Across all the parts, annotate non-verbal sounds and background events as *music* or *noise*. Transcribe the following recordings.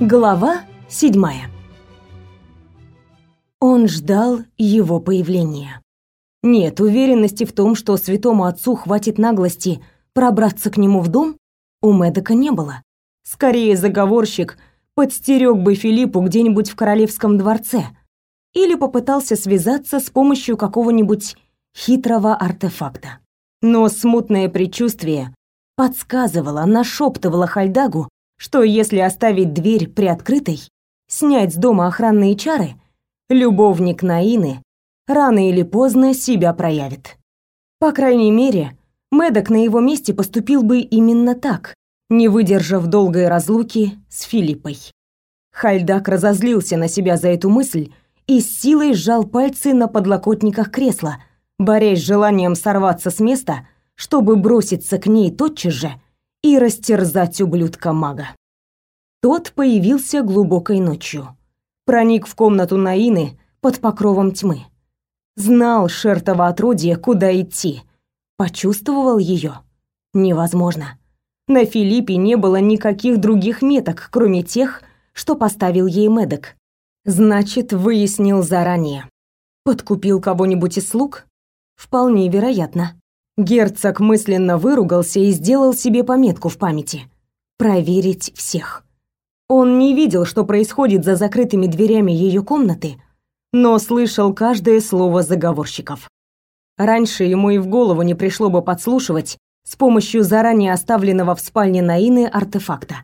Глава седьмая. Он ждал его появления. Нет уверенности в том, что святому отцу хватит наглости пробраться к нему в дом, у Медока не было. Скорее заговорщик подстерег бы Филиппу где-нибудь в королевском дворце или попытался связаться с помощью какого-нибудь хитрого артефакта. Но смутное предчувствие подсказывало, нашептывало Хальдагу, что если оставить дверь приоткрытой, снять с дома охранные чары, любовник Наины рано или поздно себя проявит. По крайней мере, Медок на его месте поступил бы именно так, не выдержав долгой разлуки с Филиппой. Хальдак разозлился на себя за эту мысль и с силой сжал пальцы на подлокотниках кресла, борясь с желанием сорваться с места, чтобы броситься к ней тотчас же и растерзать ублюдка-мага. Тот появился глубокой ночью. Проник в комнату Наины под покровом тьмы. Знал шертово отродье, куда идти. Почувствовал ее. Невозможно. На Филиппе не было никаких других меток, кроме тех, что поставил ей Медок. Значит, выяснил заранее. Подкупил кого-нибудь из слуг? Вполне вероятно. Герцог мысленно выругался и сделал себе пометку в памяти. Проверить всех. Он не видел, что происходит за закрытыми дверями ее комнаты, но слышал каждое слово заговорщиков. Раньше ему и в голову не пришло бы подслушивать с помощью заранее оставленного в спальне Наины артефакта.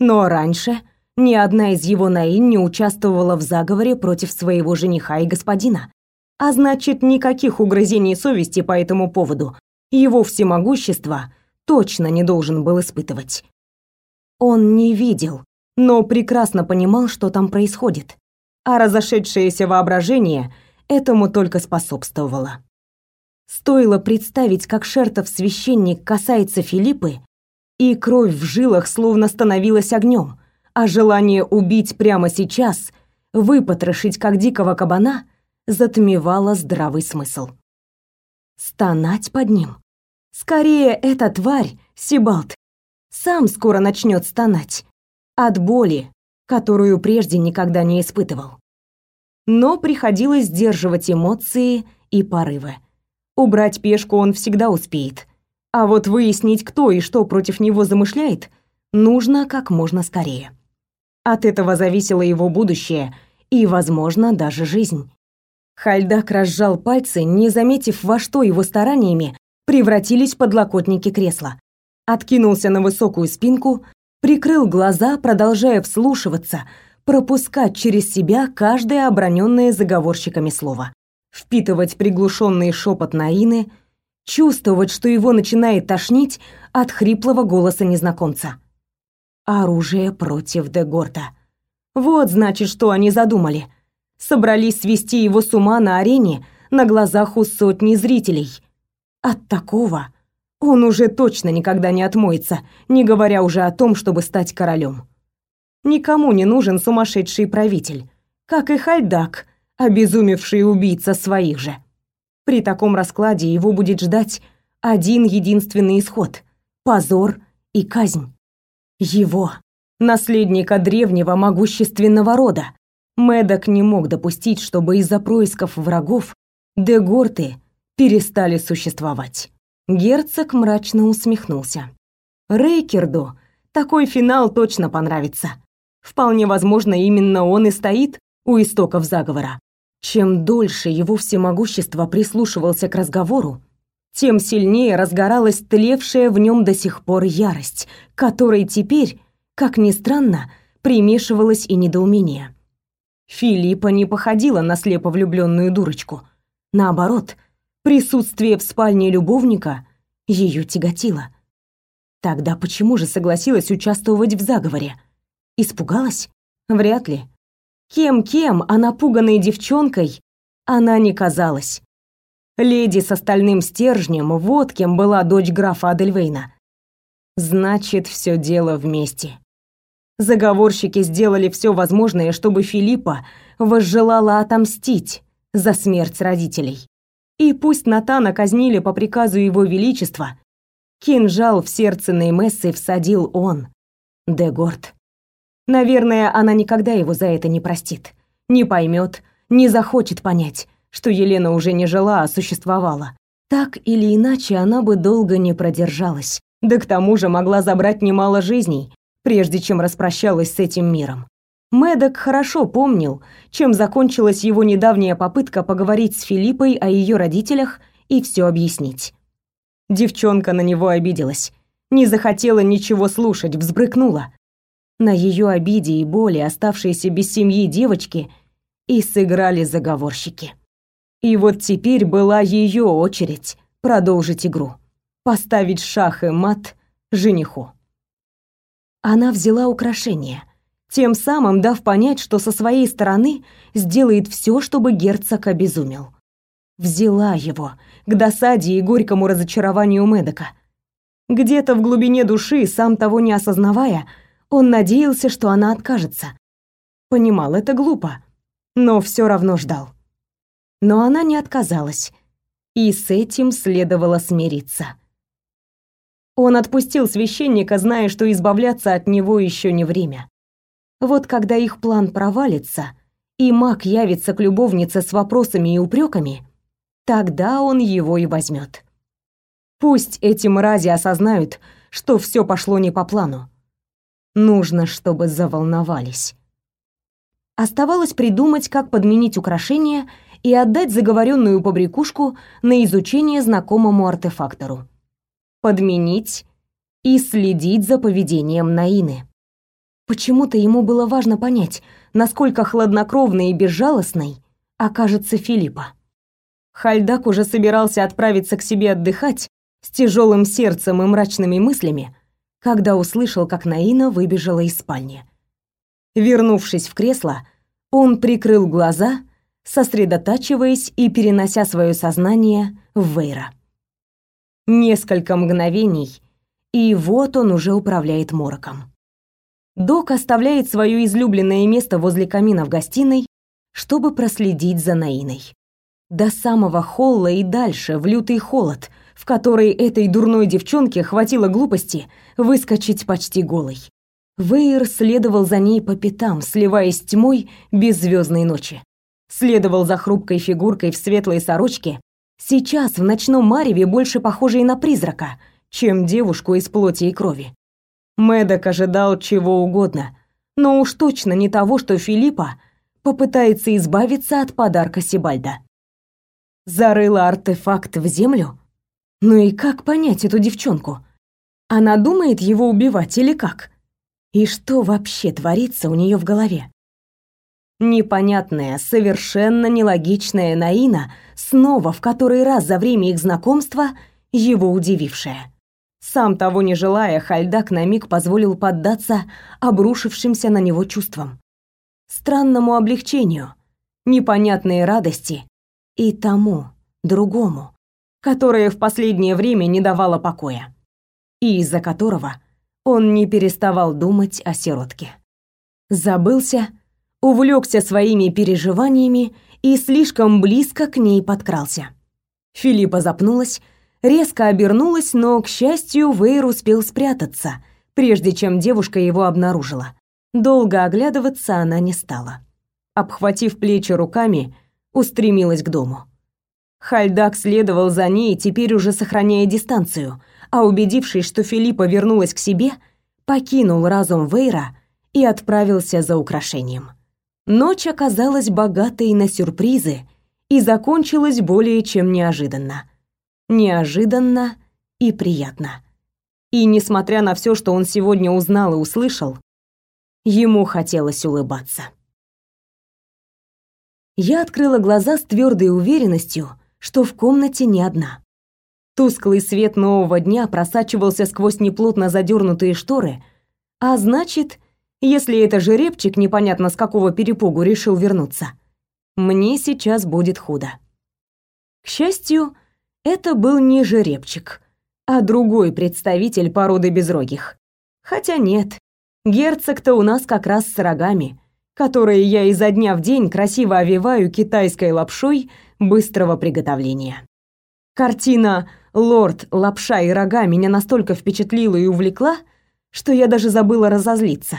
Но раньше ни одна из его Наин не участвовала в заговоре против своего жениха и господина. А значит, никаких угрызений совести по этому поводу его всемогущество точно не должен был испытывать. Он не видел, но прекрасно понимал, что там происходит а разошедшееся воображение этому только способствовало. Стоило представить, как Шертов священник касается Филиппы, и кровь в жилах словно становилась огнем, а желание убить прямо сейчас, выпотрошить как дикого кабана, затмевало здравый смысл. Стонать под ним. Скорее, эта тварь, Сибалт, сам скоро начнет стонать. От боли, которую прежде никогда не испытывал. Но приходилось сдерживать эмоции и порывы. Убрать пешку он всегда успеет. А вот выяснить, кто и что против него замышляет, нужно как можно скорее. От этого зависело его будущее и, возможно, даже жизнь. Хальдак разжал пальцы, не заметив, во что его стараниями превратились подлокотники кресла. Откинулся на высокую спинку, прикрыл глаза, продолжая вслушиваться, пропускать через себя каждое оброненное заговорщиками слово, впитывать приглушенный шепот Наины, чувствовать, что его начинает тошнить от хриплого голоса незнакомца. Оружие против Дегорта. Вот, значит, что они задумали. Собрались свести его с ума на арене на глазах у сотни зрителей. От такого он уже точно никогда не отмоется, не говоря уже о том, чтобы стать королем. Никому не нужен сумасшедший правитель, как и Хальдак, обезумевший убийца своих же. При таком раскладе его будет ждать один единственный исход — позор и казнь. Его, наследника древнего могущественного рода. Медок не мог допустить, чтобы из-за происков врагов дегорты перестали существовать. Герцог мрачно усмехнулся. Рейкерду такой финал точно понравится. Вполне возможно, именно он и стоит у истоков заговора. Чем дольше его всемогущество прислушивался к разговору, тем сильнее разгоралась тлевшая в нем до сих пор ярость, которой теперь, как ни странно, примешивалось и недоумение. Филиппа не походила на слепо влюбленную дурочку. Наоборот, Присутствие в спальне любовника ее тяготило. Тогда почему же согласилась участвовать в заговоре? Испугалась? Вряд ли. Кем-кем, а напуганной девчонкой она не казалась. Леди с остальным стержнем, вот кем была дочь графа Адельвейна. Значит, все дело вместе. Заговорщики сделали все возможное, чтобы Филиппа возжелала отомстить за смерть родителей. И пусть Натана казнили по приказу его величества, кинжал в сердце Неймессы всадил он, Дегорд. Наверное, она никогда его за это не простит, не поймет, не захочет понять, что Елена уже не жила, а существовала. Так или иначе, она бы долго не продержалась. Да к тому же могла забрать немало жизней, прежде чем распрощалась с этим миром. Мэддок хорошо помнил, чем закончилась его недавняя попытка поговорить с Филиппой о ее родителях и все объяснить. Девчонка на него обиделась, не захотела ничего слушать, взбрыкнула. На ее обиде и боли оставшиеся без семьи девочки и сыграли заговорщики. И вот теперь была ее очередь продолжить игру, поставить шах и мат жениху. Она взяла украшение, тем самым дав понять, что со своей стороны сделает все, чтобы герцог обезумел. Взяла его, к досаде и горькому разочарованию Медока. Где-то в глубине души, сам того не осознавая, он надеялся, что она откажется. Понимал, это глупо, но все равно ждал. Но она не отказалась, и с этим следовало смириться. Он отпустил священника, зная, что избавляться от него еще не время. Вот когда их план провалится, и маг явится к любовнице с вопросами и упреками, тогда он его и возьмет. Пусть эти мрази осознают, что все пошло не по плану. Нужно, чтобы заволновались. Оставалось придумать, как подменить украшения и отдать заговоренную побрякушку на изучение знакомому артефактору. Подменить и следить за поведением Наины. Почему-то ему было важно понять, насколько хладнокровной и безжалостной окажется Филиппа. Хальдак уже собирался отправиться к себе отдыхать с тяжелым сердцем и мрачными мыслями, когда услышал, как Наина выбежала из спальни. Вернувшись в кресло, он прикрыл глаза, сосредотачиваясь и перенося свое сознание в Вейра. Несколько мгновений, и вот он уже управляет мороком. Док оставляет свое излюбленное место возле камина в гостиной, чтобы проследить за Наиной до самого холла и дальше, в лютый холод, в который этой дурной девчонке хватило глупости выскочить почти голой. Вейер следовал за ней по пятам, сливаясь с тьмой беззвездной ночи. Следовал за хрупкой фигуркой в светлой сорочке, сейчас в ночном мареве больше похожей на призрака, чем девушку из плоти и крови. Мэддок ожидал чего угодно, но уж точно не того, что Филиппа попытается избавиться от подарка Сибальда. Зарыла артефакт в землю? Ну и как понять эту девчонку? Она думает его убивать или как? И что вообще творится у нее в голове? Непонятная, совершенно нелогичная Наина, снова в который раз за время их знакомства его удивившая. Сам того не желая, Хальдак на миг позволил поддаться обрушившимся на него чувствам. Странному облегчению, непонятной радости и тому, другому, которое в последнее время не давало покоя, и из-за которого он не переставал думать о сиротке. Забылся, увлекся своими переживаниями и слишком близко к ней подкрался. Филиппа запнулась, резко обернулась, но, к счастью, Вейр успел спрятаться, прежде чем девушка его обнаружила. Долго оглядываться она не стала. Обхватив плечи руками, устремилась к дому. Хальдак следовал за ней, теперь уже сохраняя дистанцию, а убедившись, что Филиппа вернулась к себе, покинул разум Вейра и отправился за украшением. Ночь оказалась богатой на сюрпризы и закончилась более чем неожиданно. Неожиданно и приятно. И несмотря на все, что он сегодня узнал и услышал, ему хотелось улыбаться. Я открыла глаза с твердой уверенностью, что в комнате не одна. Тусклый свет нового дня просачивался сквозь неплотно задернутые шторы, а значит, если это жеребчик непонятно с какого перепугу решил вернуться, мне сейчас будет худо. К счастью, это был не жеребчик, а другой представитель породы безрогих. Хотя нет, герцог-то у нас как раз с рогами — которые я изо дня в день красиво овиваю китайской лапшой быстрого приготовления. Картина «Лорд, лапша и рога» меня настолько впечатлила и увлекла, что я даже забыла разозлиться.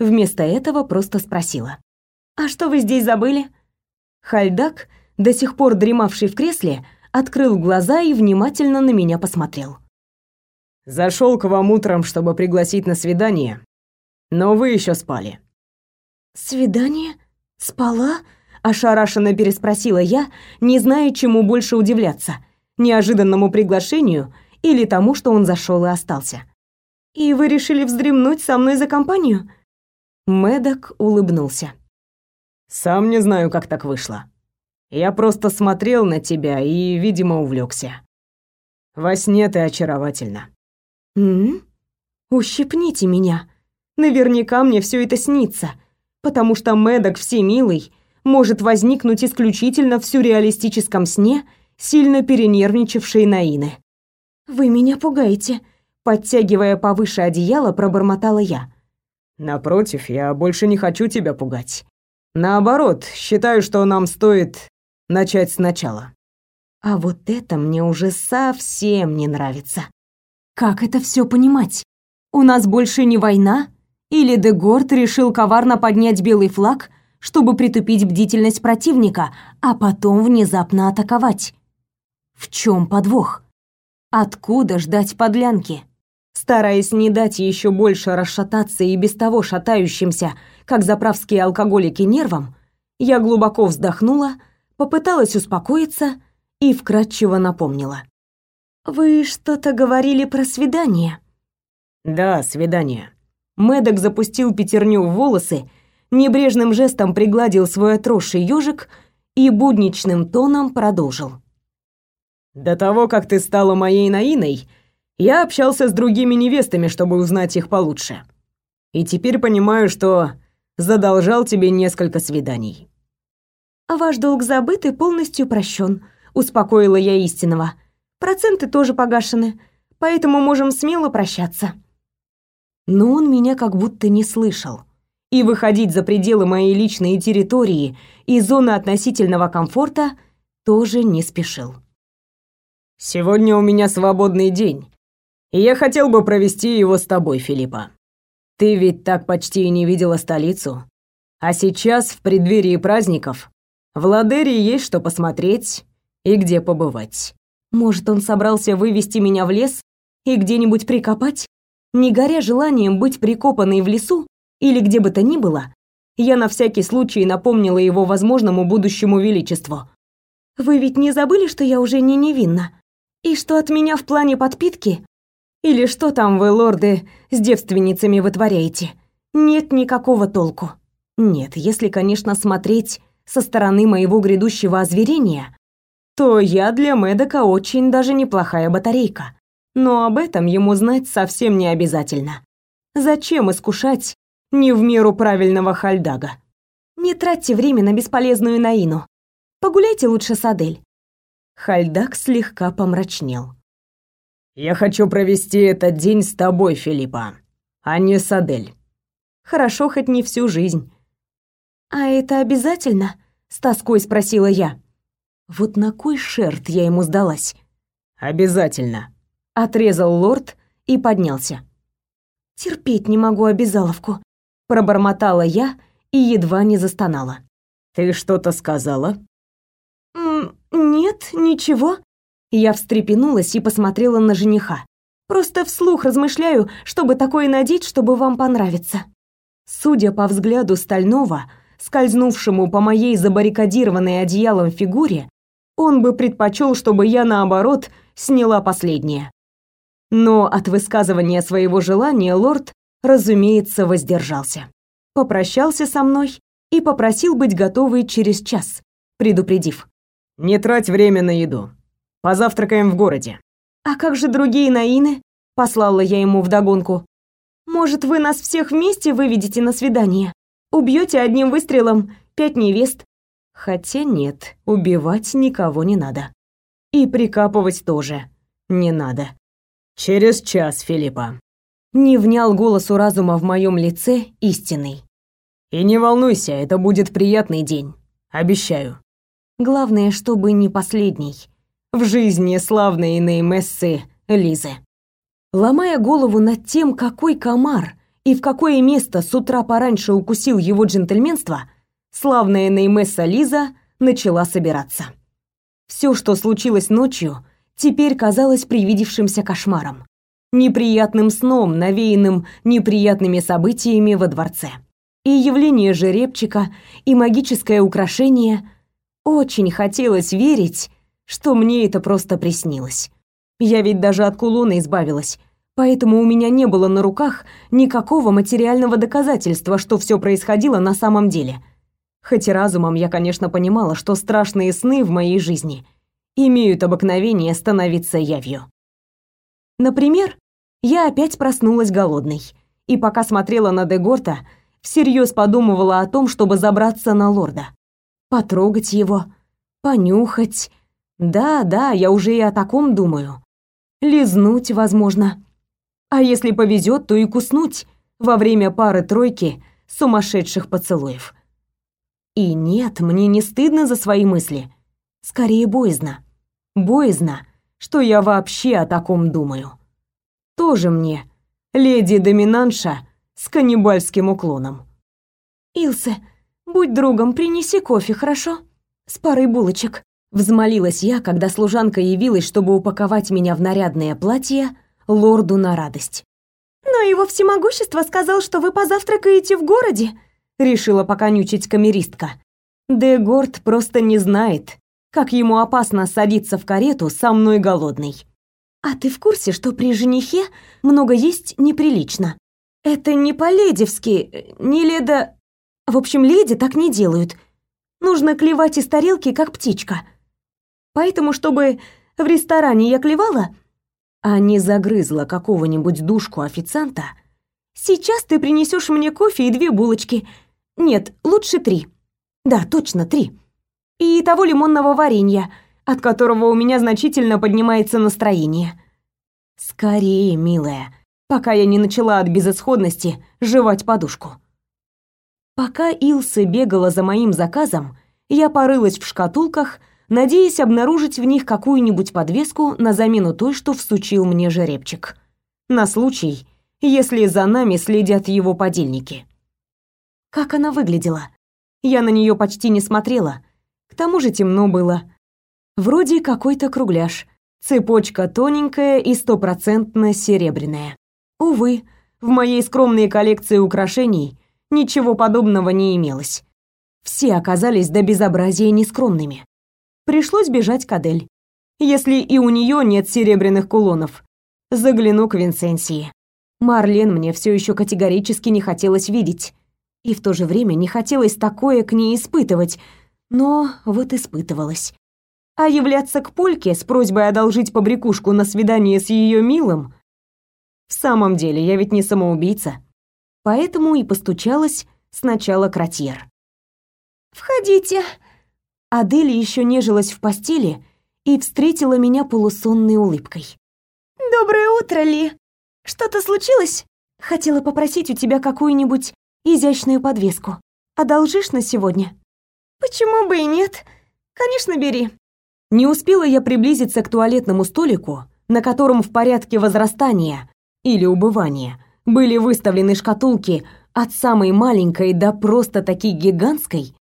Вместо этого просто спросила. «А что вы здесь забыли?» Хальдак, до сих пор дремавший в кресле, открыл глаза и внимательно на меня посмотрел. Зашел к вам утром, чтобы пригласить на свидание, но вы еще спали. Свидание? Спала? ошарашенно переспросила я, не зная, чему больше удивляться: неожиданному приглашению или тому, что он зашел и остался. И вы решили вздремнуть со мной за компанию? Медок улыбнулся. Сам не знаю, как так вышло. Я просто смотрел на тебя и, видимо, увлекся. Во сне ты очаровательна. М? Ущипните меня. Наверняка мне все это снится, потому что Медок всемилый может возникнуть исключительно в сюрреалистическом сне, сильно перенервничавшей Наины. Вы меня пугаете, подтягивая повыше одеяло, пробормотала я. Напротив, я больше не хочу тебя пугать. Наоборот, считаю, что нам стоит начать сначала. А вот это мне уже совсем не нравится. Как это все понимать? У нас больше не война? Или Дегорд решил коварно поднять белый флаг, чтобы притупить бдительность противника, а потом внезапно атаковать? В чем подвох? Откуда ждать подлянки? Стараясь не дать еще больше расшататься и без того шатающимся, как заправские алкоголики, нервам, я глубоко вздохнула, попыталась успокоиться и вкратчиво напомнила. «Вы что-то говорили про свидание?» «Да, свидание». Мэддок запустил пятерню в волосы, небрежным жестом пригладил свой отросший ежик и будничным тоном продолжил. «До того, как ты стала моей Наиной, я общался с другими невестами, чтобы узнать их получше. И теперь понимаю, что задолжал тебе несколько свиданий». «А ваш долг забыт и полностью прощен», — успокоила я истинного. Проценты тоже погашены, поэтому можем смело прощаться. Но он меня как будто не слышал. И выходить за пределы моей личной территории и зоны относительного комфорта тоже не спешил. Сегодня у меня свободный день, и я хотел бы провести его с тобой, Филиппа. Ты ведь так почти и не видела столицу. А сейчас, в преддверии праздников, в Ладере есть что посмотреть и где побывать. Может, он собрался вывести меня в лес и где-нибудь прикопать? Не горя желанием быть прикопанной в лесу или где бы то ни было, я на всякий случай напомнила его возможному будущему величеству. «Вы ведь не забыли, что я уже не невинна? И что от меня в плане подпитки? Или что там вы, лорды, с девственницами вытворяете? Нет никакого толку. Нет, если, конечно, смотреть со стороны моего грядущего озверения, то я для Медока очень даже неплохая батарейка. Но об этом ему знать совсем не обязательно. Зачем искушать не в меру правильного хальдага? Не тратьте время на бесполезную Наину. Погуляйте лучше с Адель. Хальдаг слегка помрачнел. Я хочу провести этот день с тобой, Филиппа, а не с Адель. Хорошо хоть не всю жизнь. А это обязательно? с тоской спросила я. Вот на кой шерт я ему сдалась? Обязательно. Отрезал лорд и поднялся. Терпеть не могу обязаловку, пробормотала я и едва не застонала. Ты что-то сказала? Нет, ничего. Я встрепенулась и посмотрела на жениха. Просто вслух размышляю, чтобы такое надеть, чтобы вам понравиться. Судя по взгляду стального, скользнувшему по моей забаррикадированной одеялом фигуре, он бы предпочел, чтобы я, наоборот, сняла последнее. Но от высказывания своего желания лорд, разумеется, воздержался. Попрощался со мной и попросил быть готовой через час, предупредив. «Не трать время на еду. Позавтракаем в городе». «А как же другие наины?» — послала я ему вдогонку. «Может, вы нас всех вместе выведете на свидание? Убьете одним выстрелом пять невест, Хотя нет, убивать никого не надо. И прикапывать тоже не надо. Через час, Филиппа. Не внял голосу разума в моем лице истинный. И не волнуйся, это будет приятный день. Обещаю. Главное, чтобы не последний. В жизни славной Неймессы Лизы. Ломая голову над тем, какой комар и в какое место с утра пораньше укусил его джентльменство, славная Неймесса Лиза начала собираться. Все, что случилось ночью, теперь казалось привидевшимся кошмаром, неприятным сном, навеянным неприятными событиями во дворце. И явление жеребчика, и магическое украшение очень хотелось верить, что мне это просто приснилось. Я ведь даже от кулона избавилась, поэтому у меня не было на руках никакого материального доказательства, что все происходило на самом деле. Хоть и разумом я, конечно, понимала, что страшные сны в моей жизни имеют обыкновение становиться явью. Например, я опять проснулась голодной, и пока смотрела на Дегорта, всерьез подумывала о том, чтобы забраться на лорда. Потрогать его, понюхать. Да, да, я уже и о таком думаю. Лизнуть, возможно. А если повезет, то и куснуть во время пары-тройки сумасшедших поцелуев. И нет, мне не стыдно за свои мысли. Скорее боязно. Боязно, что я вообще о таком думаю. Тоже мне леди-доминанша с каннибальским уклоном. «Илсе, будь другом, принеси кофе, хорошо? С парой булочек». Взмолилась я, когда служанка явилась, чтобы упаковать меня в нарядное платье лорду на радость. «Но его всемогущество сказал, что вы позавтракаете в городе», — решила поконючить камеристка. Дегорд просто не знает, как ему опасно садиться в карету со мной голодной. «А ты в курсе, что при женихе много есть неприлично? Это не по-ледевски, не леда... В общем, леди так не делают. Нужно клевать из тарелки, как птичка. Поэтому, чтобы в ресторане я клевала, а не загрызла какого-нибудь душку официанта, сейчас ты принесешь мне кофе и две булочки. Нет, лучше три. Да, точно, три. И того лимонного варенья, от которого у меня значительно поднимается настроение. Скорее, милая, пока я не начала от безысходности жевать подушку. Пока Илса бегала за моим заказом, я порылась в шкатулках, надеясь обнаружить в них какую-нибудь подвеску на замену той, что всучил мне жеребчик. На случай, если за нами следят его подельники. Как она выглядела? Я на нее почти не смотрела. К тому же темно было. Вроде какой-то кругляш. Цепочка тоненькая и стопроцентно серебряная. Увы, в моей скромной коллекции украшений ничего подобного не имелось. Все оказались до безобразия нескромными пришлось бежать к Адель. Если и у нее нет серебряных кулонов, загляну к Винсенсии. Марлен мне все еще категорически не хотелось видеть. И в то же время не хотелось такое к ней испытывать, но вот испытывалась. А являться к Польке с просьбой одолжить побрякушку на свидание с ее милым... В самом деле, я ведь не самоубийца. Поэтому и постучалась сначала к Ротьер. «Входите», Адель еще нежилась в постели и встретила меня полусонной улыбкой. «Доброе утро, Ли! Что-то случилось? Хотела попросить у тебя какую-нибудь изящную подвеску. Одолжишь на сегодня?» «Почему бы и нет? Конечно, бери». Не успела я приблизиться к туалетному столику, на котором в порядке возрастания или убывания были выставлены шкатулки от самой маленькой до просто таки гигантской,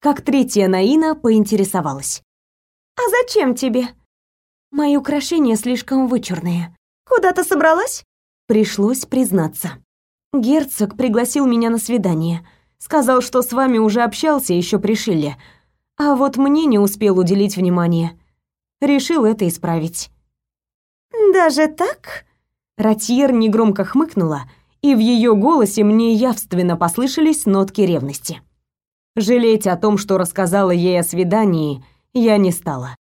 как третья Наина поинтересовалась. «А зачем тебе?» «Мои украшения слишком вычурные». «Куда-то собралась?» Пришлось признаться. Герцог пригласил меня на свидание. Сказал, что с вами уже общался еще при. А вот мне не успел уделить внимание. Решил это исправить. «Даже так?» Ратьер негромко хмыкнула, и в ее голосе мне явственно послышались нотки ревности. Жалеть о том, что рассказала ей о свидании, я не стала.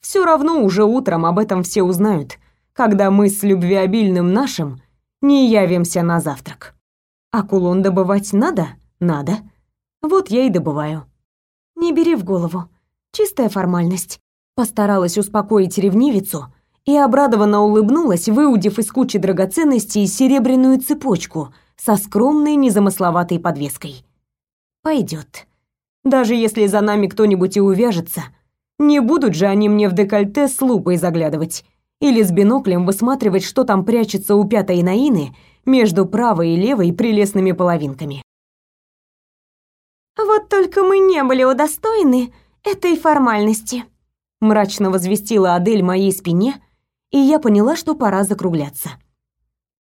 Все равно уже утром об этом все узнают, когда мы с любвеобильным нашим не явимся на завтрак. А кулон добывать надо? Надо. Вот я и добываю. Не бери в голову. Чистая формальность. Постаралась успокоить ревнивицу и обрадованно улыбнулась, выудив из кучи драгоценностей серебряную цепочку со скромной незамысловатой подвеской. Пойдет. Даже если за нами кто-нибудь и увяжется, не будут же они мне в декольте с лупой заглядывать или с биноклем высматривать, что там прячется у пятой Наины между правой и левой прелестными половинками. «Вот только мы не были удостоены этой формальности», мрачно возвестила Адель моей спине, и я поняла, что пора закругляться.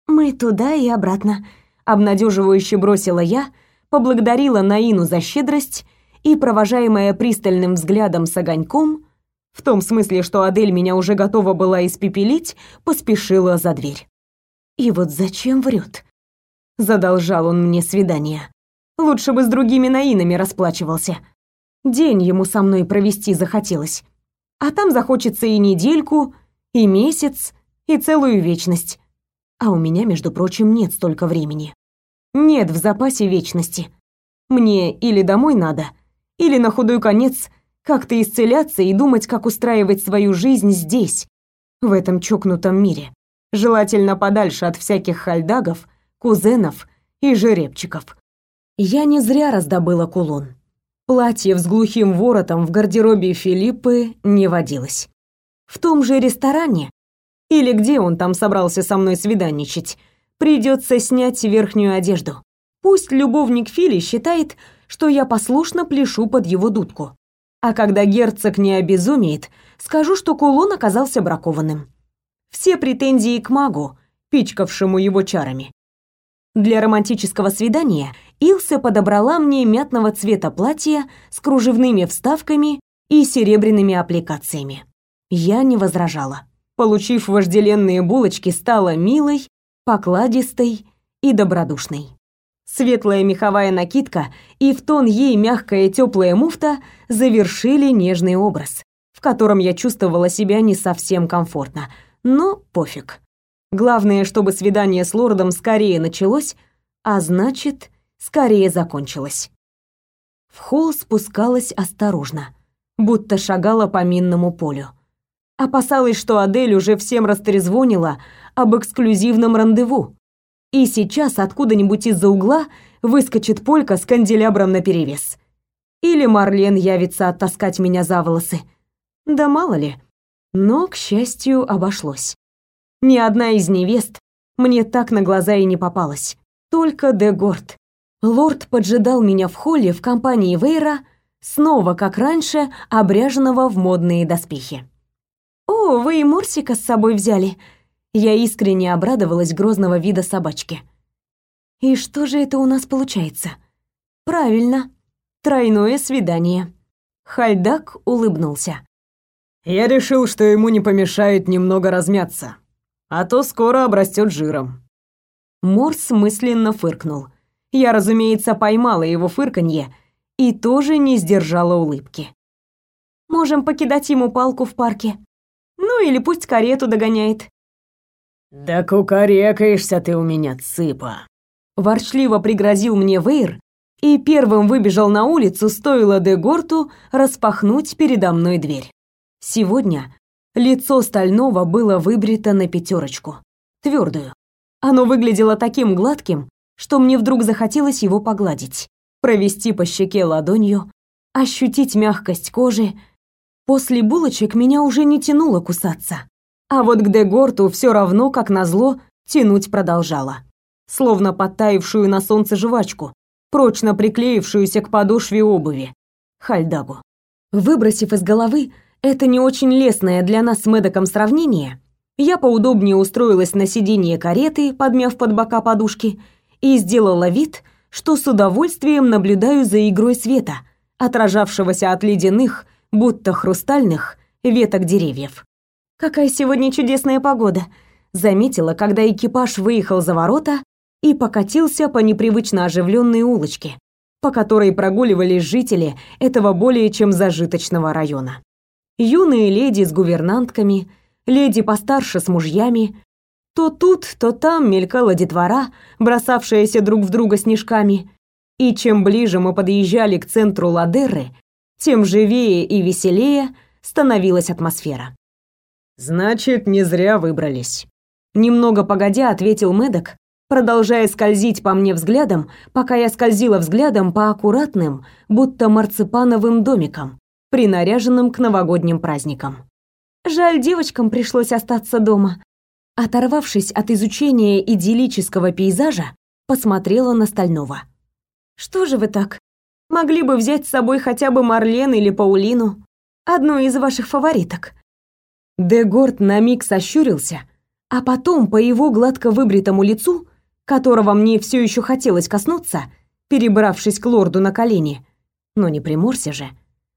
«Мы туда и обратно», — обнадеживающе бросила я, поблагодарила Наину за щедрость и, провожаемая пристальным взглядом с огоньком, в том смысле, что Адель меня уже готова была испепелить, поспешила за дверь. И вот зачем врет? Задолжал он мне свидание. Лучше бы с другими Наинами расплачивался. День ему со мной провести захотелось. А там захочется и недельку, и месяц, и целую вечность. А у меня, между прочим, нет столько времени. Нет в запасе вечности. Мне или домой надо, или на худой конец как-то исцеляться и думать, как устраивать свою жизнь здесь, в этом чокнутом мире. Желательно подальше от всяких хальдагов, кузенов и жеребчиков. Я не зря раздобыла кулон. Платье с глухим воротом в гардеробе Филиппы не водилось. В том же ресторане, или где он там собрался со мной свиданничать, придется снять верхнюю одежду. Пусть любовник Фили считает, что я послушно пляшу под его дудку. А когда герцог не обезумеет, скажу, что кулон оказался бракованным. Все претензии к магу, пичкавшему его чарами. Для романтического свидания Илse подобрала мне мятного цвета платье с кружевными вставками и серебряными аппликациями. Я не возражала. Получив вожделенные булочки, стала милой, покладистой и добродушной. Светлая меховая накидка и в тон ей мягкая теплая муфта завершили нежный образ, в котором я чувствовала себя не совсем комфортно, но пофиг. Главное, чтобы свидание с лордом скорее началось, а значит, скорее закончилось. В холл спускалась осторожно, будто шагала по минному полю. Опасалась, что Адель уже всем растрезвонила об эксклюзивном рандеву. И сейчас откуда-нибудь из-за угла выскочит полька с канделябром наперевес. Или Марлен явится оттаскать меня за волосы. Да мало ли. Но, к счастью, обошлось. Ни одна из невест мне так на глаза и не попалась. Только Дегорд. Лорд поджидал меня в холле в компании Вейра, снова, как раньше, обряженного в модные доспехи. «О, вы и Мурсика с собой взяли!» Я искренне обрадовалась грозного вида собачки. «И что же это у нас получается?» «Правильно, тройное свидание». Хальдак улыбнулся. «Я решил, что ему не помешает немного размяться а то скоро обрастет жиром». Морс мысленно фыркнул. Я, разумеется, поймала его фырканье и тоже не сдержала улыбки. «Можем покидать ему палку в парке. Ну или пусть карету догоняет». «Да кукарекаешься ты у меня, цыпа!» Ворчливо пригрозил мне Вейр и первым выбежал на улицу, стоило Дегорту распахнуть передо мной дверь. Сегодня Лицо Стального было выбрито на пятерочку, твердую. Оно выглядело таким гладким, что мне вдруг захотелось его погладить, провести по щеке ладонью, ощутить мягкость кожи. После булочек меня уже не тянуло кусаться, а вот к Дегорту все равно, как назло, тянуть продолжала, словно подтаившую на солнце жвачку, прочно приклеившуюся к подошве обуви. Хальдагу. Выбросив из головы это не очень лестное для нас с Мэддоком сравнение, я поудобнее устроилась на сиденье кареты, подмяв под бока подушки, и сделала вид, что с удовольствием наблюдаю за игрой света, отражавшегося от ледяных, будто хрустальных, веток деревьев. «Какая сегодня чудесная погода!» заметила, когда экипаж выехал за ворота и покатился по непривычно оживленной улочке, по которой прогуливались жители этого более чем зажиточного района юные леди с гувернантками, леди постарше с мужьями. То тут, то там мелькала детвора, бросавшаяся друг в друга снежками. И чем ближе мы подъезжали к центру Ладерры, тем живее и веселее становилась атмосфера. «Значит, не зря выбрались», — немного погодя ответил Мэддок, продолжая скользить по мне взглядом, пока я скользила взглядом по аккуратным, будто марципановым домикам, принаряженным к новогодним праздникам. Жаль, девочкам пришлось остаться дома. Оторвавшись от изучения идиллического пейзажа, посмотрела на Стального. «Что же вы так? Могли бы взять с собой хотя бы Марлен или Паулину, одну из ваших фавориток». Дегорд на миг сощурился, а потом по его гладко выбритому лицу, которого мне все еще хотелось коснуться, перебравшись к лорду на колени, но не приморся же,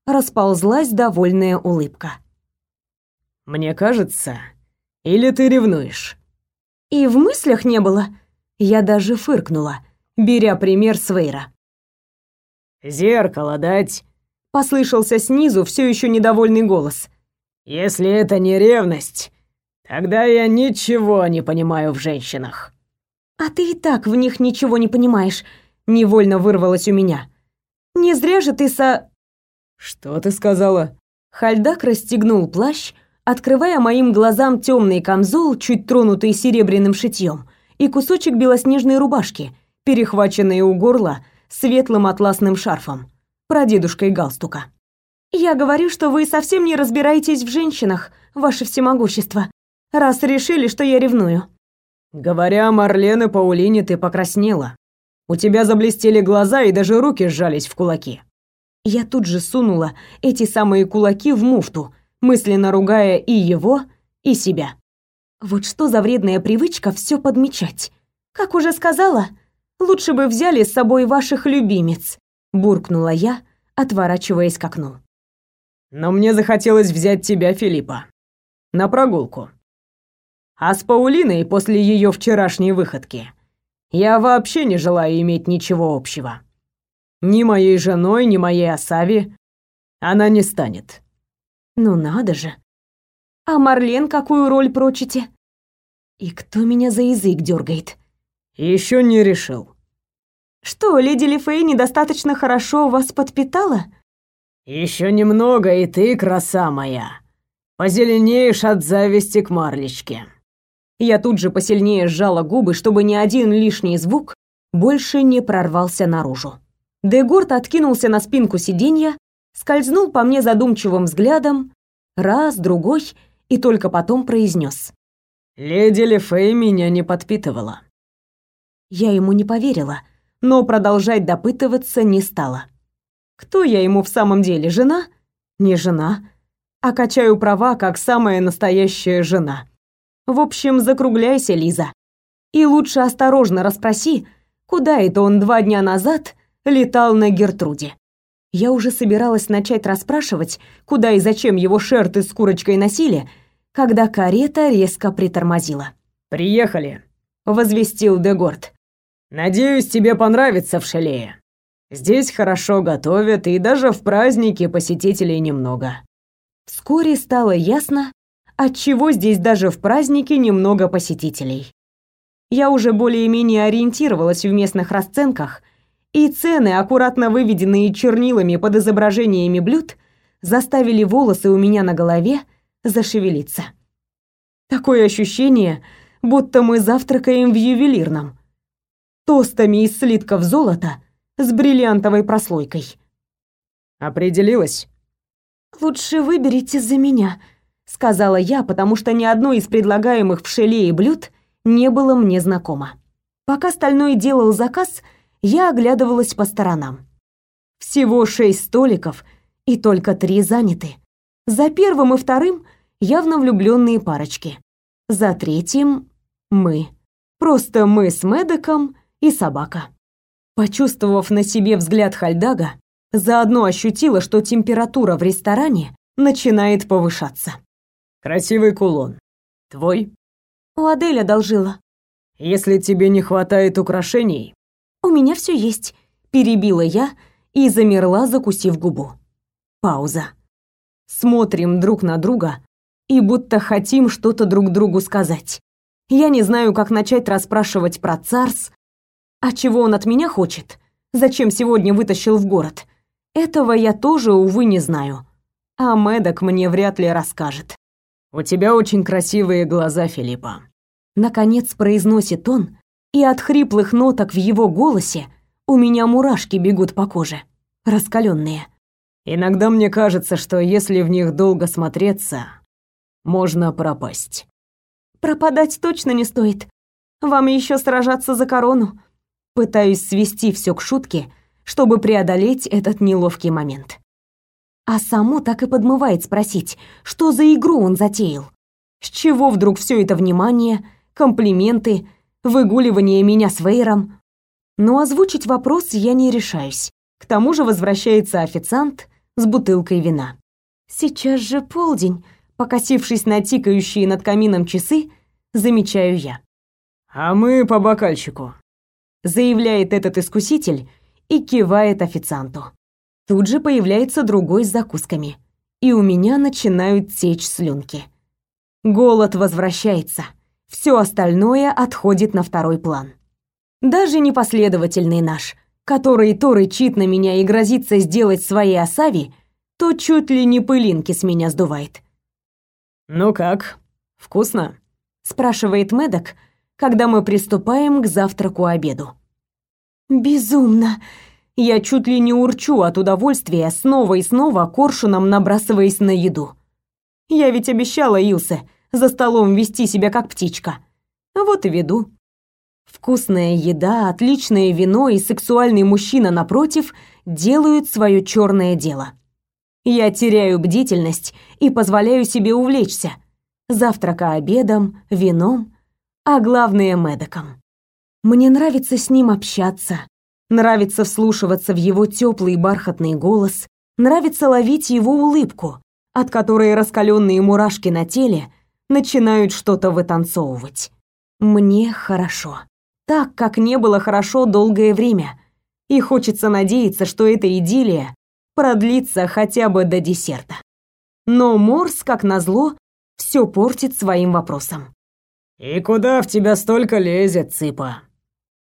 расползлась довольная улыбка. «Мне кажется, или ты ревнуешь?» «И в мыслях не было». Я даже фыркнула, беря пример с Вейра. «Зеркало дать?» — послышался снизу все еще недовольный голос. «Если это не ревность, тогда я ничего не понимаю в женщинах». «А ты и так в них ничего не понимаешь», — невольно вырвалось у меня. «Не зря же ты со...» «Что ты сказала?» Хальдак расстегнул плащ, открывая моим глазам темный камзол, чуть тронутый серебряным шитьем, и кусочек белоснежной рубашки, перехваченный у горла светлым атласным шарфом, прадедушкой галстука. «Я говорю, что вы совсем не разбираетесь в женщинах, ваше всемогущество, раз решили, что я ревную». «Говоря о Марлен и Паулине, ты покраснела. У тебя заблестели глаза и даже руки сжались в кулаки». Я тут же сунула эти самые кулаки в муфту, мысленно ругая и его, и себя. Вот что за вредная привычка все подмечать. Как уже сказала, лучше бы взяли с собой ваших любимец, буркнула я, отворачиваясь к окну. Но мне захотелось взять тебя, Филиппа, на прогулку. А с Паулиной после ее вчерашней выходки я вообще не желаю иметь ничего общего. Ни моей женой, ни моей Асави она не станет. Ну надо же. А Марлен какую роль прочите? И кто меня за язык дергает? Еще не решил. Что, леди Лифей недостаточно хорошо вас подпитала? Еще немного, и ты, краса моя, позеленеешь от зависти к Марлечке. Я тут же посильнее сжала губы, чтобы ни один лишний звук больше не прорвался наружу. Дегорт откинулся на спинку сиденья, скользнул по мне задумчивым взглядом, раз, другой, и только потом произнес. «Леди Лефей меня не подпитывала». Я ему не поверила, но продолжать допытываться не стала. Кто я ему в самом деле, жена? Не жена, а качаю права, как самая настоящая жена. В общем, закругляйся, Лиза. И лучше осторожно расспроси, куда это он два дня назад летал на Гертруде. Я уже собиралась начать расспрашивать, куда и зачем его шерты с курочкой носили, когда карета резко притормозила. «Приехали», — возвестил Дегорд. «Надеюсь, тебе понравится в Шалее. Здесь хорошо готовят, и даже в праздники посетителей немного». Вскоре стало ясно, отчего здесь даже в праздники немного посетителей. Я уже более-менее ориентировалась в местных расценках и цены, аккуратно выведенные чернилами под изображениями блюд, заставили волосы у меня на голове зашевелиться. Такое ощущение, будто мы завтракаем в ювелирном. Тостами из слитков золота с бриллиантовой прослойкой. Определилась? Лучше выберите за меня, сказала я, потому что ни одно из предлагаемых в шелее блюд не было мне знакомо. Пока Стальной делал заказ, я оглядывалась по сторонам. Всего шесть столиков, и только три заняты. За первым и вторым явно влюбленные парочки. За третьим мы. Просто мы с Медиком и собака. Почувствовав на себе взгляд Хальдага, заодно ощутила, что температура в ресторане начинает повышаться. Красивый кулон. Твой? У Адель одолжила. Если тебе не хватает украшений, «У меня все есть», — перебила я и замерла, закусив губу. Пауза. Смотрим друг на друга и будто хотим что-то друг другу сказать. Я не знаю, как начать расспрашивать про Царс, а чего он от меня хочет, зачем сегодня вытащил в город. Этого я тоже, увы, не знаю. А Мэддок мне вряд ли расскажет. «У тебя очень красивые глаза, Филиппа», — наконец произносит он, и от хриплых ноток в его голосе у меня мурашки бегут по коже, раскаленные. Иногда мне кажется, что если в них долго смотреться, можно пропасть. Пропадать точно не стоит. Вам еще сражаться за корону. Пытаюсь свести все к шутке, чтобы преодолеть этот неловкий момент. А саму так и подмывает спросить, что за игру он затеял. С чего вдруг все это внимание, комплименты, выгуливание меня с Вейром? Но озвучить вопрос я не решаюсь. К тому же возвращается официант с бутылкой вина. Сейчас же полдень, покосившись на тикающие над камином часы, замечаю я. «А мы по бокальчику», — заявляет этот искуситель и кивает официанту. Тут же появляется другой с закусками, и у меня начинают течь слюнки. Голод возвращается, все остальное отходит на второй план. Даже непоследовательный наш, который то рычит на меня и грозится сделать своей осави, то чуть ли не пылинки с меня сдувает. «Ну как, вкусно?» — спрашивает Медок, когда мы приступаем к завтраку-обеду. Безумно. Я чуть ли не урчу от удовольствия, снова и снова коршуном набрасываясь на еду. Я ведь обещала Илсе за столом вести себя как птичка. Вот и веду. Вкусная еда, отличное вино и сексуальный мужчина напротив делают свое черное дело. Я теряю бдительность и позволяю себе увлечься. Завтрака обедом, вином, а главное медоком. Мне нравится с ним общаться, нравится вслушиваться в его теплый бархатный голос, нравится ловить его улыбку, от которой раскаленные мурашки на теле начинают что-то вытанцовывать. Мне хорошо. Так, как не было хорошо долгое время. И хочется надеяться, что эта идиллия продлится хотя бы до десерта. Но Морс, как назло, все портит своим вопросом. «И куда в тебя столько лезет, цыпа?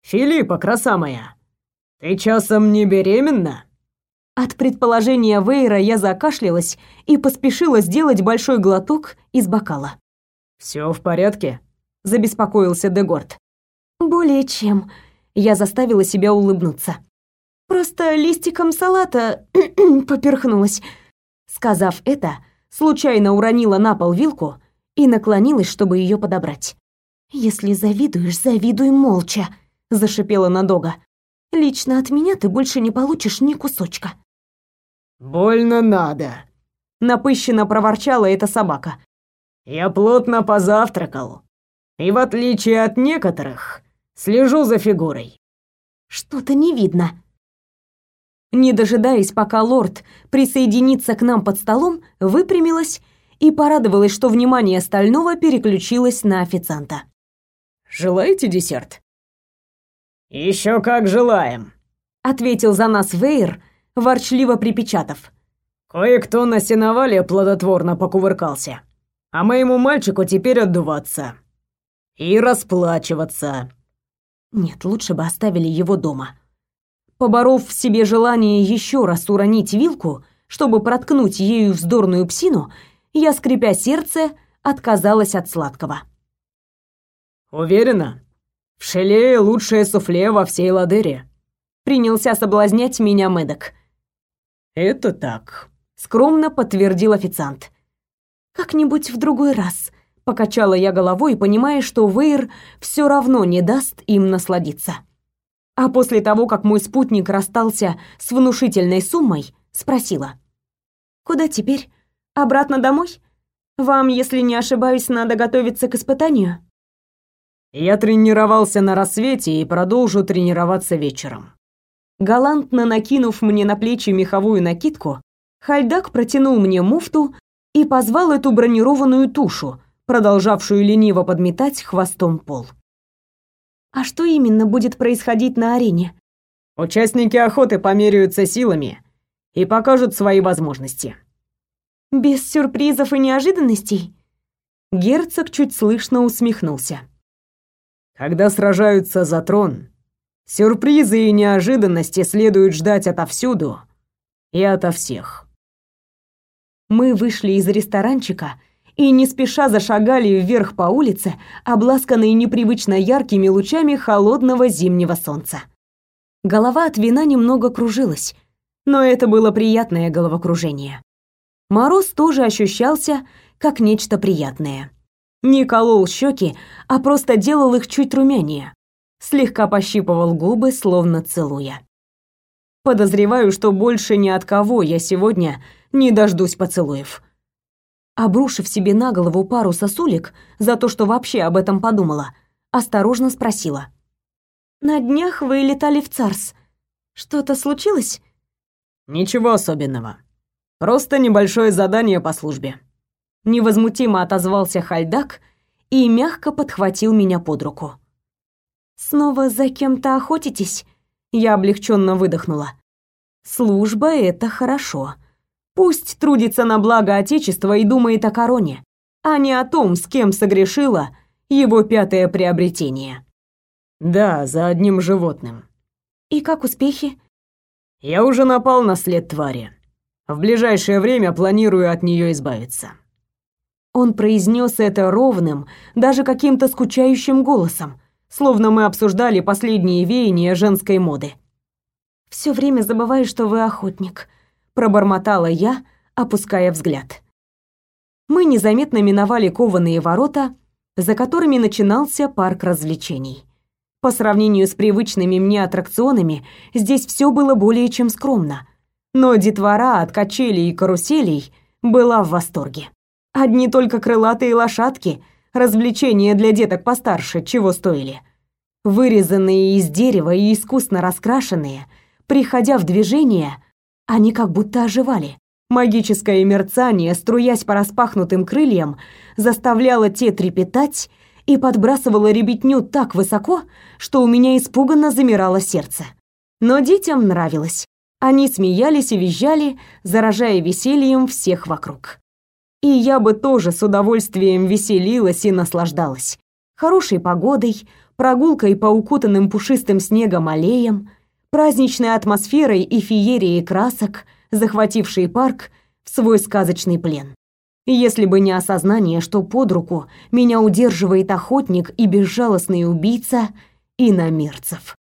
Филиппа, краса моя, ты часом не беременна?» От предположения Вейра я закашлялась и поспешила сделать большой глоток из бокала. «Все в порядке?» – забеспокоился Дегорд. «Более чем». Я заставила себя улыбнуться. «Просто листиком салата *clears throat* поперхнулась». Сказав это, случайно уронила на пол вилку и наклонилась, чтобы ее подобрать. «Если завидуешь, завидуй молча», — зашипела Надога. «Лично от меня ты больше не получишь ни кусочка». «Больно надо», — напыщенно проворчала эта собака. «Я плотно позавтракал, и в отличие от некоторых, слежу за фигурой». «Что-то не видно». Не дожидаясь, пока лорд присоединится к нам под столом, выпрямилась и порадовалась, что внимание остального переключилось на официанта. Желаете десерт?» «Еще как желаем», — ответил за нас Вейер, ворчливо припечатав. «Кое-кто на сеновале плодотворно покувыркался, а моему мальчику теперь отдуваться и расплачиваться». Нет, лучше бы оставили его дома. Поборов в себе желание еще раз уронить вилку, чтобы проткнуть ею вздорную псину, я, скрипя сердце, отказалась от сладкого. Уверена? В Шелее лучшее суфле во всей Ладере. Принялся соблазнять меня Медок. Это так, скромно подтвердил официант. Как-нибудь в другой раз, покачала я головой, понимая, что Вейр все равно не даст им насладиться. А после того, как мой спутник расстался с внушительной суммой, спросила: "Куда теперь? Обратно домой? Вам, если не ошибаюсь, надо готовиться к испытанию?" Я тренировался на рассвете и продолжу тренироваться вечером. Галантно накинув мне на плечи меховую накидку, Хальдак протянул мне муфту и позвал эту бронированную тушу, продолжавшую лениво подметать хвостом пол. А что именно будет происходить на арене? Участники охоты померяются силами и покажут свои возможности. Без сюрпризов и неожиданностей? Герцог чуть слышно усмехнулся. Когда сражаются за трон, сюрпризы и неожиданности следует ждать отовсюду и ото всех. Мы вышли из ресторанчика и не спеша зашагали вверх по улице, обласканной непривычно яркими лучами холодного зимнего солнца. Голова от вина немного кружилась, но это было приятное головокружение. Мороз тоже ощущался как нечто приятное. Не колол щеки, а просто делал их чуть румянее. Слегка пощипывал губы, словно целуя. Подозреваю, что больше ни от кого я сегодня не дождусь поцелуев. Обрушив себе на голову пару сосулек за то, что вообще об этом подумала, осторожно спросила. «На днях вы летали в Царс. Что-то случилось?» «Ничего особенного. Просто небольшое задание по службе». Невозмутимо отозвался Хальдак и мягко подхватил меня под руку. «Снова за кем-то охотитесь?» Я облегченно выдохнула. «Служба — это хорошо. Пусть трудится на благо Отечества и думает о короне, а не о том, с кем согрешила его пятое приобретение». «Да, за одним животным». «И как успехи?» «Я уже напал на след твари. В ближайшее время планирую от нее избавиться». Он произнес это ровным, даже каким-то скучающим голосом, словно мы обсуждали последние веяния женской моды. Все время забываю, что вы охотник, пробормотала я, опуская взгляд. Мы незаметно миновали кованые ворота, за которыми начинался парк развлечений. По сравнению с привычными мне аттракционами, здесь все было более чем скромно. Но детвора от качелей и каруселей была в восторге. Одни только крылатые лошадки, развлечения для деток постарше, чего стоили. Вырезанные из дерева и искусно раскрашенные, приходя в движение, они как будто оживали. Магическое мерцание, струясь по распахнутым крыльям, заставляло те трепетать и подбрасывало ребятню так высоко, что у меня испуганно замирало сердце. Но детям нравилось. Они смеялись и визжали, заражая весельем всех вокруг. И я бы тоже с удовольствием веселилась и наслаждалась. Хорошей погодой, прогулкой по укутанным пушистым снегом аллеям, праздничной атмосферой и феерией красок, захватившей парк в свой сказочный плен. Если бы не осознание, что под руку меня удерживает охотник и безжалостный убийца иномерцев.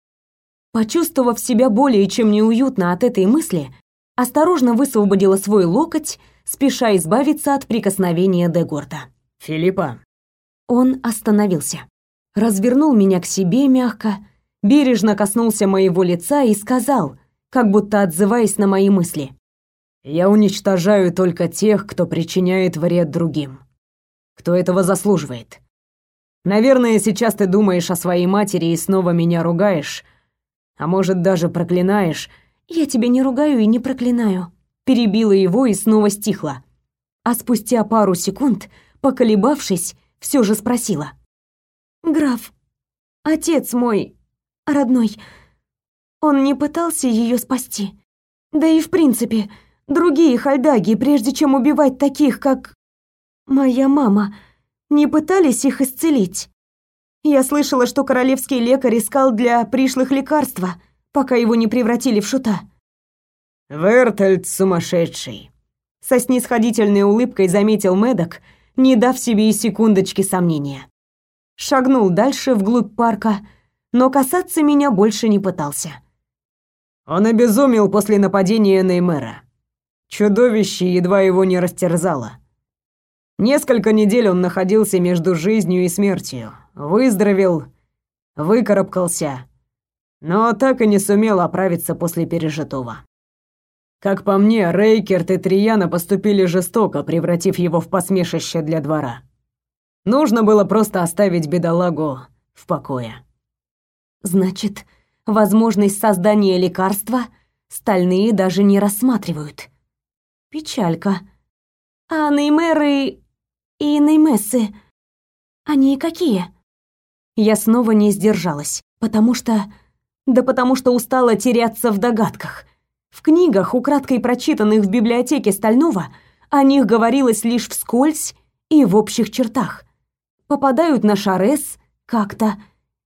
Почувствовав себя более чем неуютно от этой мысли, осторожно высвободила свой локоть спеша избавиться от прикосновения Дегорда. «Филиппа». Он остановился. Развернул меня к себе мягко, бережно коснулся моего лица и сказал, как будто отзываясь на мои мысли. «Я уничтожаю только тех, кто причиняет вред другим. Кто этого заслуживает. Наверное, сейчас ты думаешь о своей матери и снова меня ругаешь, а может, даже проклинаешь». «Я тебя не ругаю и не проклинаю», перебила его и снова стихла. А спустя пару секунд, поколебавшись, все же спросила. «Граф, отец мой, родной, он не пытался ее спасти? Да и в принципе, другие хальдаги, прежде чем убивать таких, как моя мама, не пытались их исцелить? Я слышала, что королевский лекарь искал для пришлых лекарства, пока его не превратили в шута. Вертельд сумасшедший. Со снисходительной улыбкой заметил Медок, не дав себе и секундочки сомнения. Шагнул дальше вглубь парка, но касаться меня больше не пытался. Он обезумел после нападения Неймера. Чудовище едва его не растерзало. Несколько недель он находился между жизнью и смертью. Выздоровел, выкарабкался, но так и не сумел оправиться после пережитого. Как по мне, Рейкерт и Трияна поступили жестоко, превратив его в посмешище для двора. Нужно было просто оставить бедолагу в покое. Значит, возможность создания лекарства стальные даже не рассматривают. Печалька. А неймеры и неймессы, они какие? Я снова не сдержалась, потому что... Да потому что устала теряться в догадках. В книгах, украдкой прочитанных в библиотеке Стального, о них говорилось лишь вскользь и в общих чертах. Попадают на Шарес как-то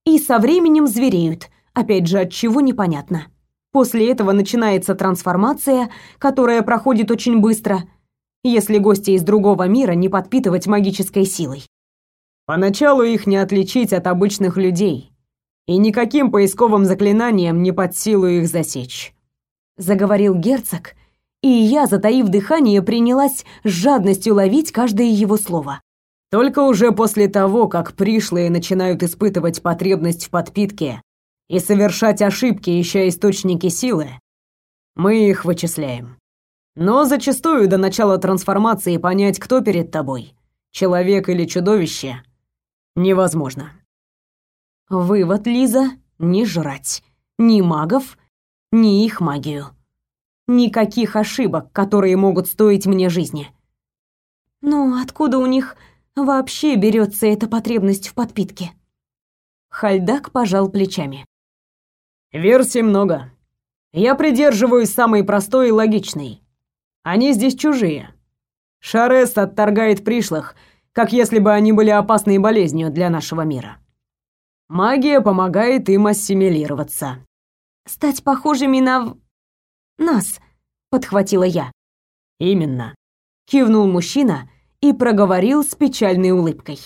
и со временем звереют, опять же, от чего непонятно. После этого начинается трансформация, которая проходит очень быстро, если гости из другого мира не подпитывать магической силой. Поначалу их не отличить от обычных людей, и никаким поисковым заклинанием не под силу их засечь заговорил герцог, и я, затаив дыхание, принялась с жадностью ловить каждое его слово. Только уже после того, как пришлые начинают испытывать потребность в подпитке и совершать ошибки, ища источники силы, мы их вычисляем. Но зачастую до начала трансформации понять, кто перед тобой, человек или чудовище, невозможно. Вывод, Лиза, не жрать. Ни магов, ни их магию. Никаких ошибок, которые могут стоить мне жизни. Ну, откуда у них вообще берется эта потребность в подпитке? Хальдак пожал плечами. Версий много. Я придерживаюсь самой простой и логичной. Они здесь чужие. Шарест отторгает пришлых, как если бы они были опасной болезнью для нашего мира. Магия помогает им ассимилироваться. Стать похожими на... нас, подхватила я. Именно. Кивнул мужчина и проговорил с печальной улыбкой.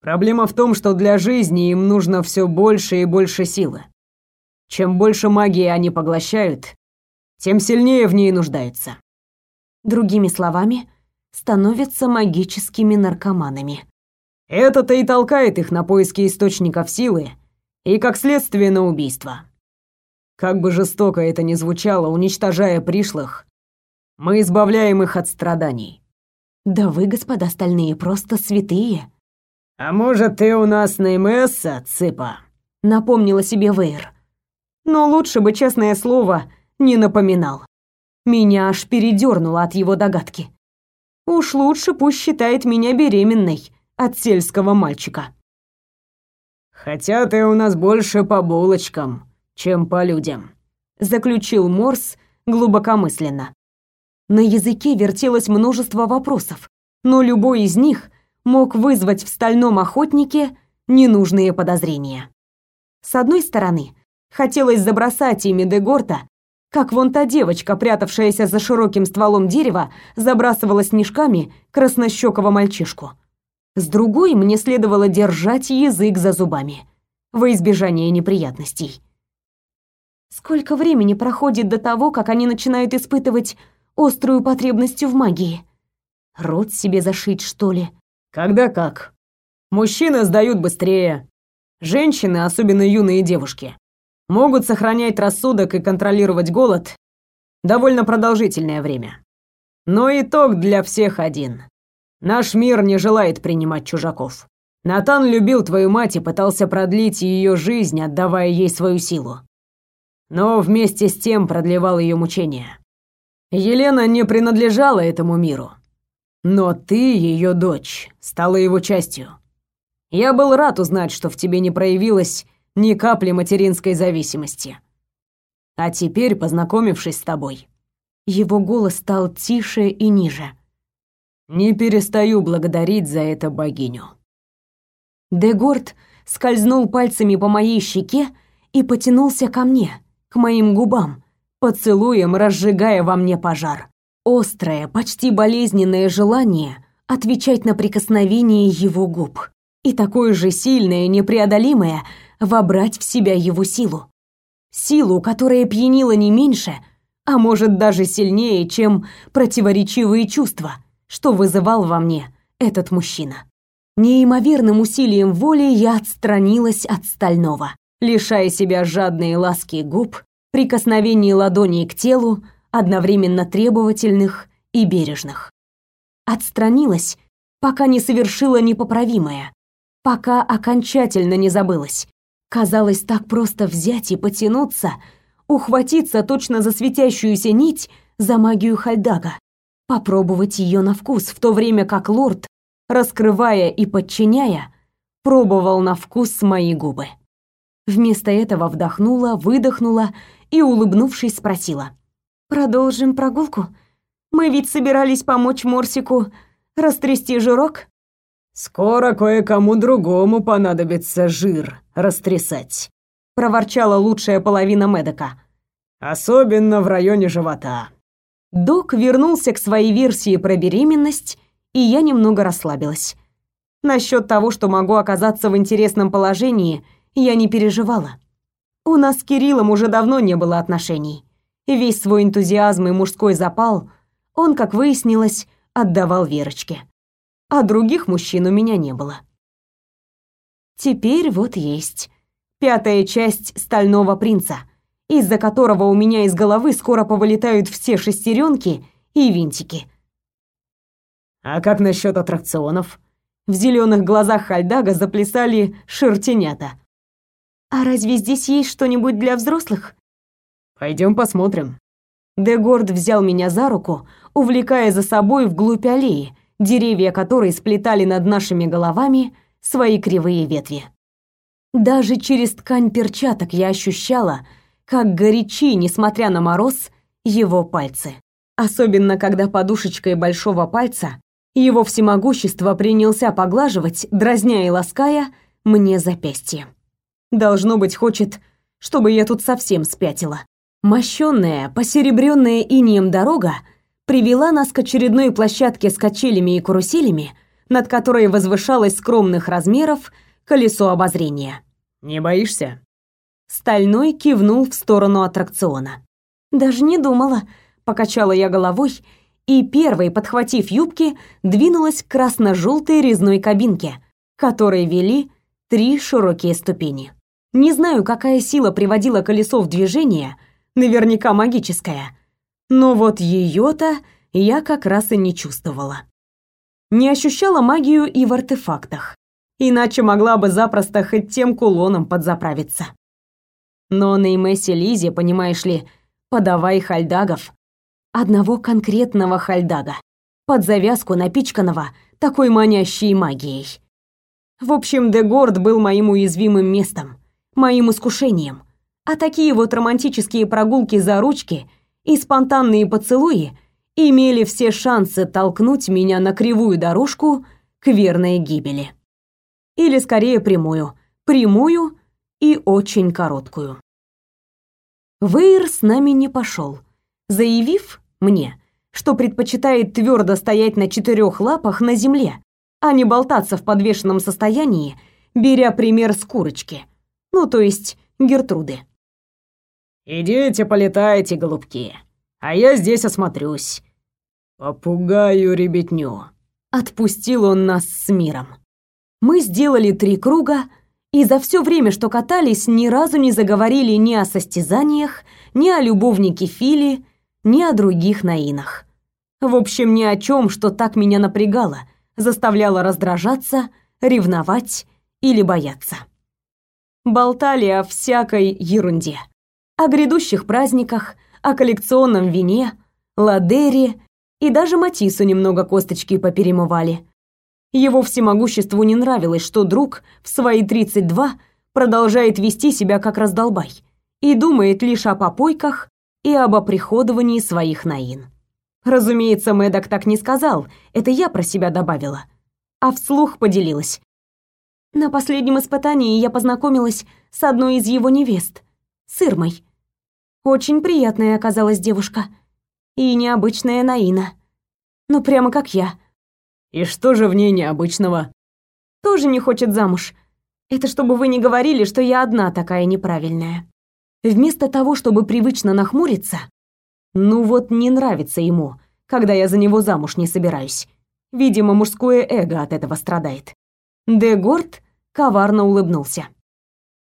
Проблема в том, что для жизни им нужно все больше и больше силы. Чем больше магии они поглощают, тем сильнее в ней нуждаются. Другими словами, становятся магическими наркоманами. Это-то и толкает их на поиски источников силы и, как следствие, на убийство. Как бы жестоко это ни звучало, уничтожая пришлых, мы избавляем их от страданий. Да вы, господа остальные, просто святые. А может, ты у нас Неймесса, цыпа? Напомнила себе Вейр. Но лучше бы, честное слово, не напоминал. Меня аж передернуло от его догадки. Уж лучше пусть считает меня беременной от сельского мальчика. Хотя ты у нас больше по булочкам, чем по людям, заключил Морс глубокомысленно. На языке вертелось множество вопросов, но любой из них мог вызвать в стальном охотнике ненужные подозрения. С одной стороны, хотелось забросать ими Дегорта как вон та девочка, прятавшаяся за широким стволом дерева, забрасывала снежками краснощекого мальчишку. С другой мне следовало держать язык за зубами, во избежание неприятностей. Сколько времени проходит до того, как они начинают испытывать острую потребность в магии? Рот себе зашить, что ли? Когда как. Мужчины сдают быстрее. Женщины, особенно юные девушки, могут сохранять рассудок и контролировать голод довольно продолжительное время. Но итог для всех один. Наш мир не желает принимать чужаков. Натан любил твою мать и пытался продлить ее жизнь, отдавая ей свою силу. Но вместе с тем продлевал ее мучения. Елена не принадлежала этому миру. Но ты, ее дочь, стала его частью. Я был рад узнать, что в тебе не проявилось ни капли материнской зависимости. А теперь, познакомившись с тобой, его голос стал тише и ниже. Не перестаю благодарить за это богиню. Дегорд скользнул пальцами по моей щеке и потянулся ко мне, к моим губам, поцелуем разжигая во мне пожар. Острое, почти болезненное желание отвечать на прикосновение его губ. И такое же сильное, непреодолимое вобрать в себя его силу. Силу, которая пьянила не меньше, а может даже сильнее, чем противоречивые чувства, что вызывал во мне этот мужчина. Неимоверным усилием воли я отстранилась от стального, лишая себя жадные ласки губ, прикосновений ладоней к телу, одновременно требовательных и бережных. Отстранилась, пока не совершила непоправимое, пока окончательно не забылась. Казалось, так просто взять и потянуться, ухватиться точно за светящуюся нить за магию Хальдага, попробовать ее на вкус, в то время как лорд, раскрывая и подчиняя, пробовал на вкус мои губы. Вместо этого вдохнула, выдохнула и, улыбнувшись, спросила. «Продолжим прогулку? Мы ведь собирались помочь Морсику растрясти жирок?» «Скоро кое-кому другому понадобится жир растрясать», — проворчала лучшая половина Медока. «Особенно в районе живота». Док вернулся к своей версии про беременность, и я немного расслабилась. Насчет того, что могу оказаться в интересном положении, я не переживала. У нас с Кириллом уже давно не было отношений. Весь свой энтузиазм и мужской запал он, как выяснилось, отдавал Верочке а других мужчин у меня не было. Теперь вот есть пятая часть Стального принца, из-за которого у меня из головы скоро повылетают все шестеренки и винтики. А как насчет аттракционов? В зеленых глазах Хальдага заплясали шертенята. А разве здесь есть что-нибудь для взрослых? Пойдем посмотрим. Дегорд взял меня за руку, увлекая за собой вглубь аллеи, деревья которой сплетали над нашими головами свои кривые ветви. Даже через ткань перчаток я ощущала, как горячи, несмотря на мороз, его пальцы. Особенно когда подушечкой большого пальца его всемогущество принялся поглаживать, дразня и лаская мне запястье. Должно быть, хочет, чтобы я тут совсем спятила. Мощенная, посеребренная инеем дорога привела нас к очередной площадке с качелями и каруселями, над которой возвышалось скромных размеров колесо обозрения. «Не боишься?» Стальной кивнул в сторону аттракциона. «Даже не думала», — покачала я головой и первой, подхватив юбки, двинулась к красно-желтой резной кабинке, которой вели три широкие ступени. Не знаю, какая сила приводила колесо в движение, наверняка магическая, но вот ее-то я как раз и не чувствовала. Не ощущала магию и в артефактах, иначе могла бы запросто хоть тем кулоном подзаправиться. Но на Имессе Лизе, понимаешь ли, подавай хальдагов. Одного конкретного хальдага, под завязку напичканного такой манящей магией. В общем, Дегорд был моим уязвимым местом, моим искушением. А такие вот романтические прогулки за ручки и спонтанные поцелуи имели все шансы толкнуть меня на кривую дорожку к верной гибели. Или скорее прямую, прямую и очень короткую. Вейр с нами не пошел, заявив мне, что предпочитает твердо стоять на четырех лапах на земле, а не болтаться в подвешенном состоянии, беря пример с курочки, ну то есть Гертруды. «Идите полетайте, голубки, а я здесь осмотрюсь. Попугаю ребятню». Отпустил он нас с миром. Мы сделали три круга, и за все время, что катались, ни разу не заговорили ни о состязаниях, ни о любовнике Фили, ни о других наинах. В общем, ни о чем, что так меня напрягало, заставляло раздражаться, ревновать или бояться. Болтали о всякой ерунде. О грядущих праздниках, о коллекционном вине, ладере и даже Матису немного косточки поперемывали. Его всемогуществу не нравилось, что друг в свои 32 продолжает вести себя как раздолбай и думает лишь о попойках и об оприходовании своих наин. Разумеется, Мэддок так не сказал, это я про себя добавила, а вслух поделилась. На последнем испытании я познакомилась с одной из его невест, с Ирмой. Очень приятная оказалась девушка. И необычная Наина. Ну, прямо как я. И что же в ней необычного? Тоже не хочет замуж. Это чтобы вы не говорили, что я одна такая неправильная. Вместо того, чтобы привычно нахмуриться, ну вот не нравится ему, когда я за него замуж не собираюсь. Видимо, мужское эго от этого страдает. Дегорд коварно улыбнулся.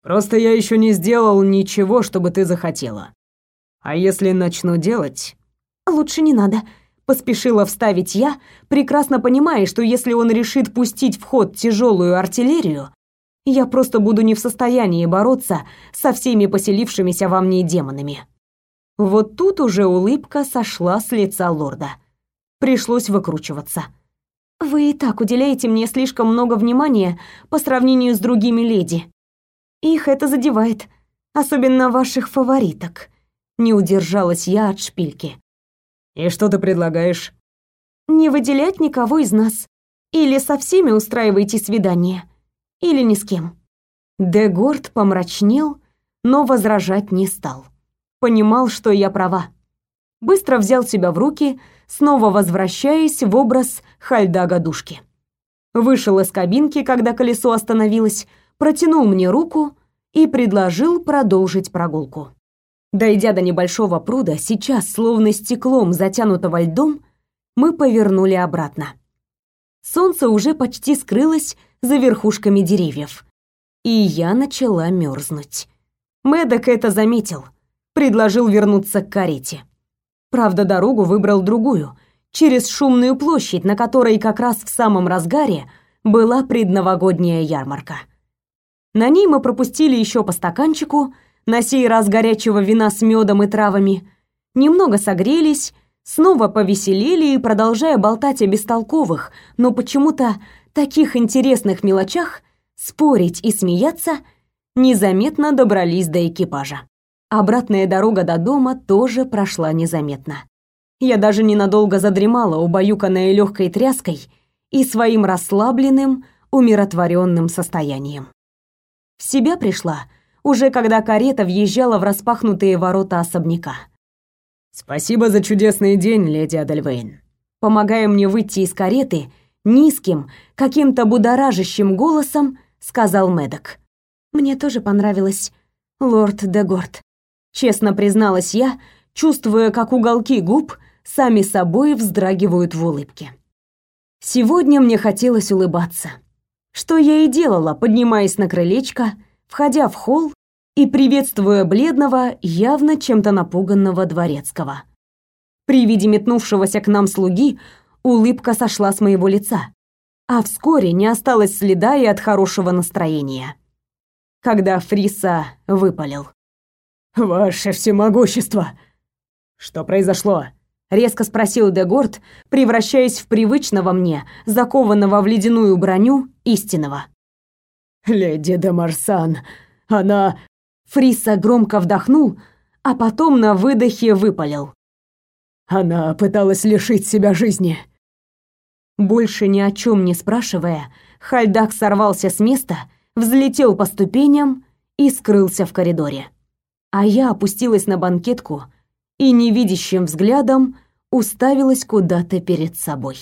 Просто я еще не сделал ничего, чтобы ты захотела. А если начну делать? Лучше не надо. Поспешила вставить я, прекрасно понимая, что если он решит пустить в ход тяжелую артиллерию, я просто буду не в состоянии бороться со всеми поселившимися во мне демонами. Вот тут уже улыбка сошла с лица лорда. Пришлось выкручиваться. Вы и так уделяете мне слишком много внимания по сравнению с другими леди. Их это задевает, особенно ваших фавориток. Не удержалась я от шпильки. «И что ты предлагаешь?» «Не выделять никого из нас. Или со всеми устраивайте свидание, или ни с кем». Дегорд помрачнел, но возражать не стал. Понимал, что я права. Быстро взял себя в руки, снова возвращаясь в образ Хальдага-душки. Вышел из кабинки, когда колесо остановилось, протянул мне руку и предложил продолжить прогулку. Дойдя до небольшого пруда, сейчас, словно стеклом затянутого льдом, мы повернули обратно. Солнце уже почти скрылось за верхушками деревьев, и я начала мерзнуть. Мэддок это заметил, предложил вернуться к карете. Правда, дорогу выбрал другую, через шумную площадь, на которой как раз в самом разгаре была предновогодняя ярмарка. На ней мы пропустили еще по стаканчику, на сей раз горячего вина с медом и травами, немного согрелись, снова повеселели и, продолжая болтать о бестолковых, но почему-то таких интересных мелочах, спорить и смеяться, незаметно добрались до экипажа. Обратная дорога до дома тоже прошла незаметно. Я даже ненадолго задремала, убаюканная легкой тряской и своим расслабленным, умиротворенным состоянием. В себя пришла, уже когда карета въезжала в распахнутые ворота особняка. «Спасибо за чудесный день, леди Адельвейн». Помогая мне выйти из кареты, низким, каким-то будоражащим голосом сказал Медок. «Мне тоже понравилось, лорд Дегорд», честно призналась я, чувствуя, как уголки губ сами собой вздрагивают в улыбке. Сегодня мне хотелось улыбаться. Что я и делала, поднимаясь на крылечко, входя в холл и приветствуя бледного, явно чем-то напуганного дворецкого. При виде метнувшегося к нам слуги улыбка сошла с моего лица, а вскоре не осталось следа и от хорошего настроения. Когда Фриса выпалил. «Ваше всемогущество!» «Что произошло?» — резко спросил Дегорд, превращаясь в привычного мне, закованного в ледяную броню, истинного. «Леди де Марсан, она...» Фриса громко вдохнул, а потом на выдохе выпалил. «Она пыталась лишить себя жизни». Больше ни о чем не спрашивая, Хальдак сорвался с места, взлетел по ступеням и скрылся в коридоре а я опустилась на банкетку и невидящим взглядом уставилась куда-то перед собой.